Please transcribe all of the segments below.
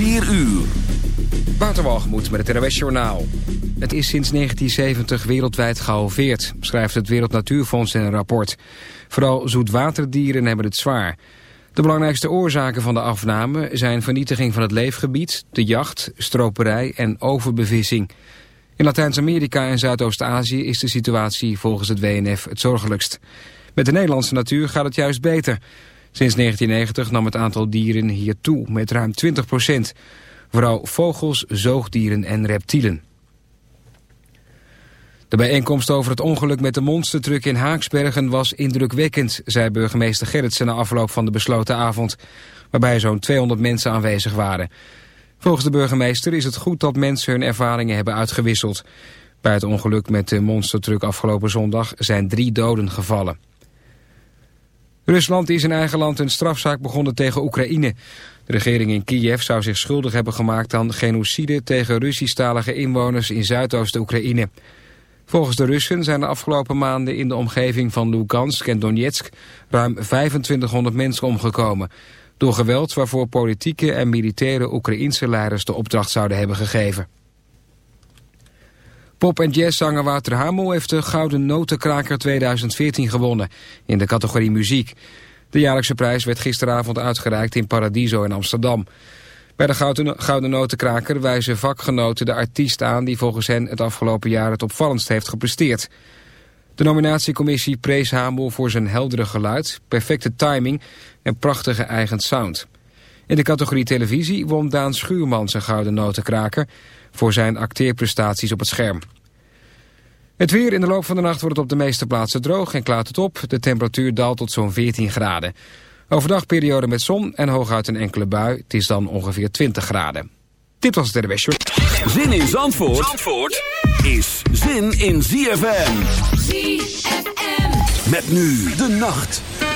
4 uur. Waterwalgemoed met het NOS Journaal. Het is sinds 1970 wereldwijd gehalveerd, schrijft het Wereld Natuurfonds in een rapport. Vooral zoetwaterdieren hebben het zwaar. De belangrijkste oorzaken van de afname zijn vernietiging van het leefgebied, de jacht, stroperij en overbevissing. In Latijns-Amerika en Zuidoost-Azië is de situatie volgens het WNF het zorgelijkst. Met de Nederlandse natuur gaat het juist beter. Sinds 1990 nam het aantal dieren hier toe met ruim 20 procent. Vooral vogels, zoogdieren en reptielen. De bijeenkomst over het ongeluk met de monstertruck in Haaksbergen was indrukwekkend, zei burgemeester Gerritsen na afloop van de besloten avond, waarbij zo'n 200 mensen aanwezig waren. Volgens de burgemeester is het goed dat mensen hun ervaringen hebben uitgewisseld. Bij het ongeluk met de monstertruck afgelopen zondag zijn drie doden gevallen. Rusland is in eigen land een strafzaak begonnen tegen Oekraïne. De regering in Kiev zou zich schuldig hebben gemaakt aan genocide tegen Russisch-talige inwoners in Zuidoost-Oekraïne. Volgens de Russen zijn de afgelopen maanden in de omgeving van Lugansk en Donetsk ruim 2500 mensen omgekomen. Door geweld waarvoor politieke en militaire Oekraïnse leiders de opdracht zouden hebben gegeven. Pop- en jazzzanger Wouter Hamel heeft de Gouden Notenkraker 2014 gewonnen in de categorie muziek. De jaarlijkse prijs werd gisteravond uitgereikt in Paradiso in Amsterdam. Bij de Gouden Notenkraker wijzen vakgenoten de artiest aan... die volgens hen het afgelopen jaar het opvallendst heeft gepresteerd. De nominatiecommissie prees Hamel voor zijn heldere geluid... perfecte timing en prachtige eigen sound. In de categorie televisie won Daan Schuurman zijn Gouden Notenkraker... voor zijn acteerprestaties op het scherm. Het weer in de loop van de nacht wordt het op de meeste plaatsen droog en klaart het op. De temperatuur daalt tot zo'n 14 graden. Overdag periode met zon en hooguit een enkele bui. Het is dan ongeveer 20 graden. Dit was het RWS Zin in Zandvoort, Zandvoort is zin in ZFM. ZFM. Met nu de nacht.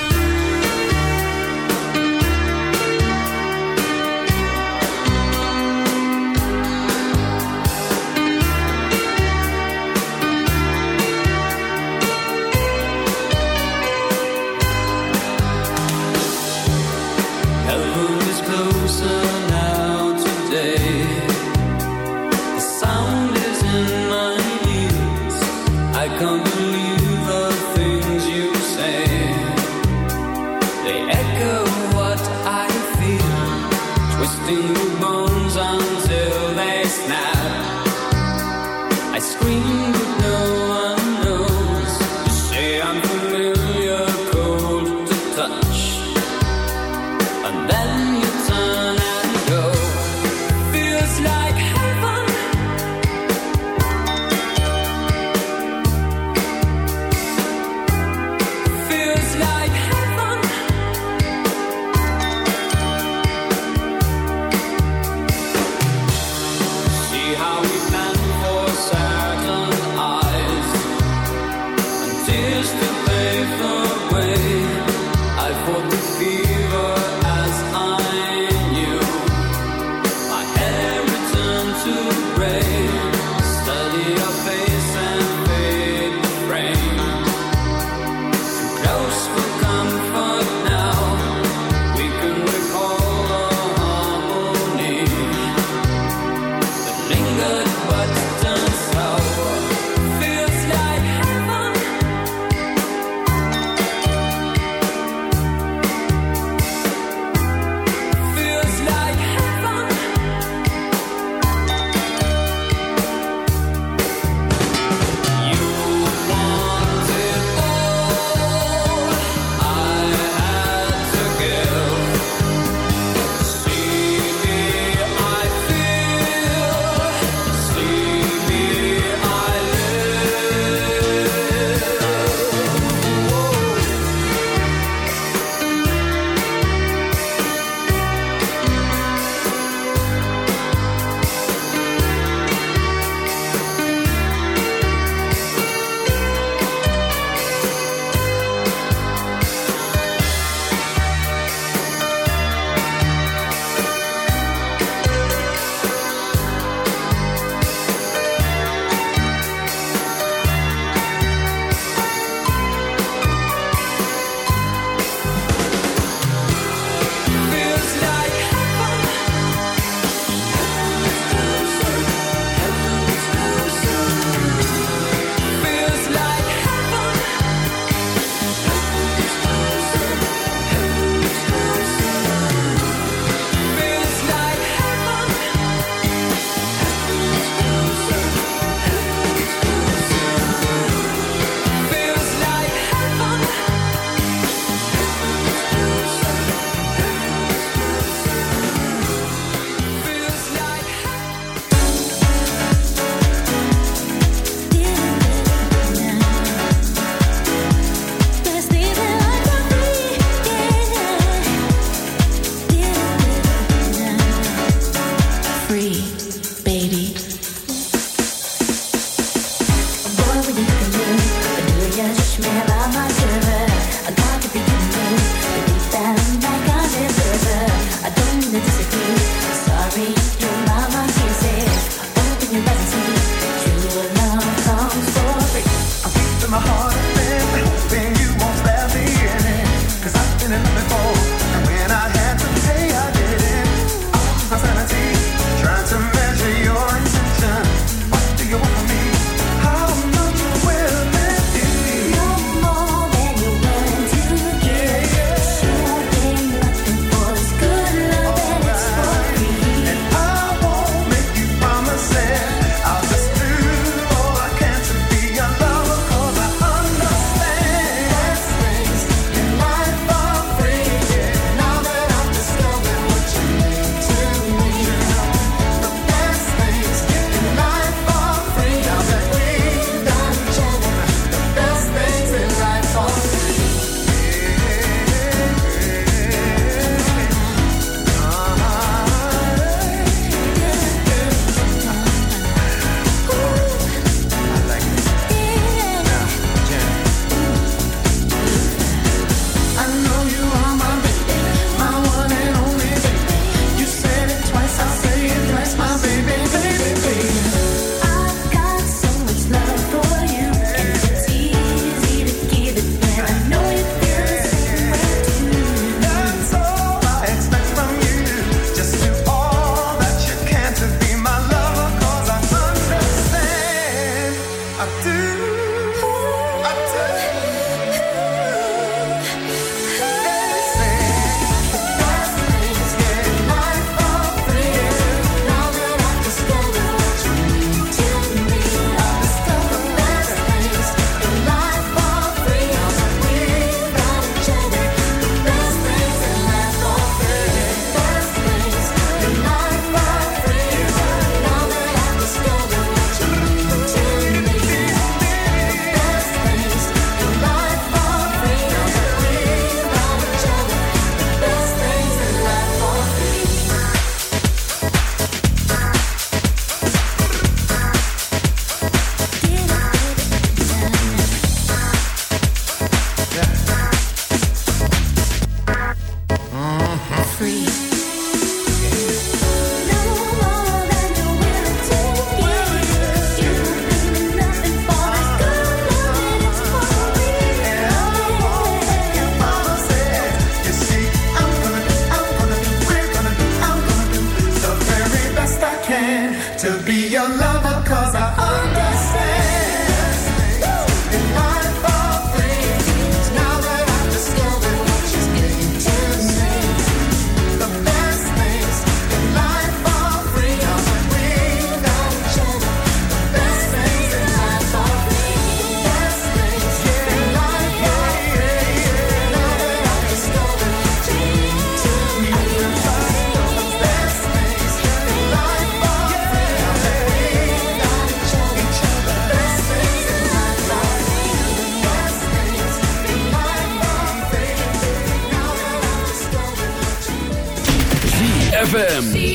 ZFM.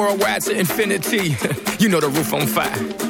Worldwide to infinity. you know the roof on fire.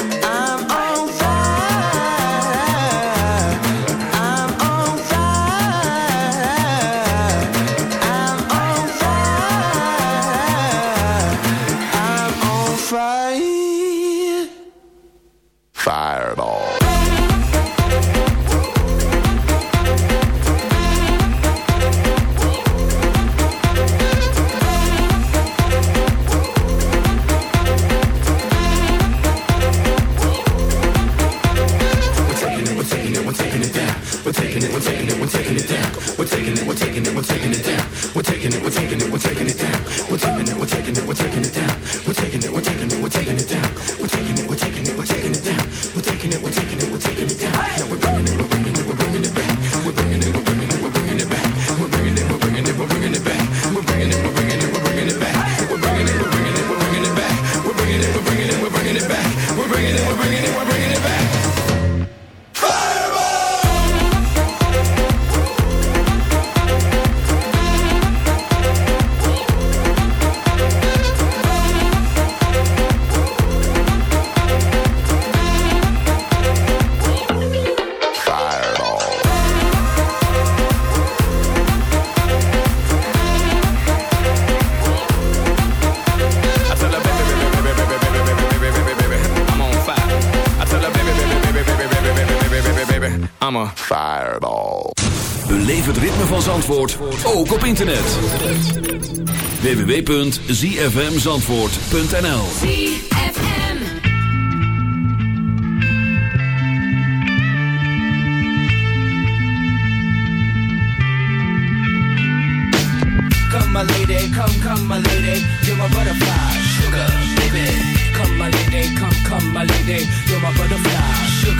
A Fireball. Beleef het ritme van Zandvoort, ook op internet. www.zfmzandvoort.nl Come my lady, come, come my lady, you're my butterfly, sugar, baby. Come my lady, come, come my lady, you're my butterfly,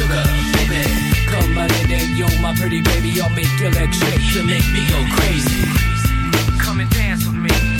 sugar, baby. Come on in and yo, my pretty baby, I'll make you electric to make me go crazy. Come and dance with me.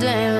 damn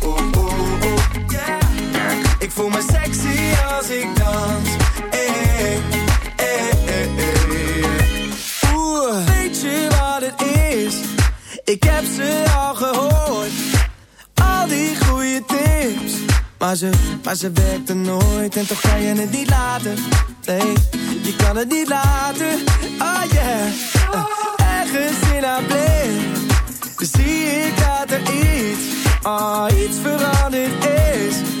oh. Ik voel me sexy als ik dans. Hey, hey, hey, hey. Oeh, weet je wat het is? Ik heb ze al gehoord. Al die goede tips. Maar ze, maar ze werkte nooit en toch kan je het niet laten. Nee, je kan het niet laten. Oh yeah. Uh, ergens in haar blik. Zie ik dat er iets, oh, iets veranderd is.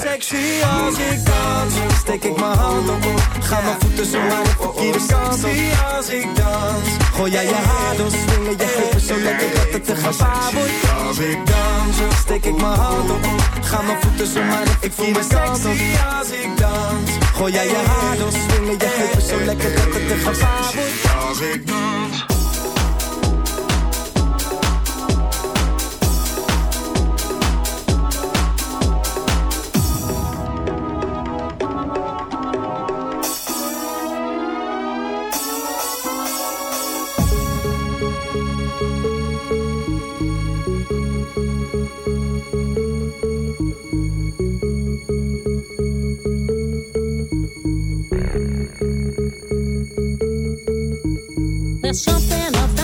Sexy als ik dans. Steek ik mijn hand op. Ga mijn voeten zo maar de verkeerde kant op. als ik dans. Gooi jij je haar door, swingen je heupen zo lekker dat het te gevaar wordt. Als ik dans, steek ik mijn hand op. Ga mijn voeten zo maar de verkeerde kant op. als ik dans. Gooi jij je haar door, swingen je heupen zo lekker dat het te gevaar wordt. Als ik dans. something off the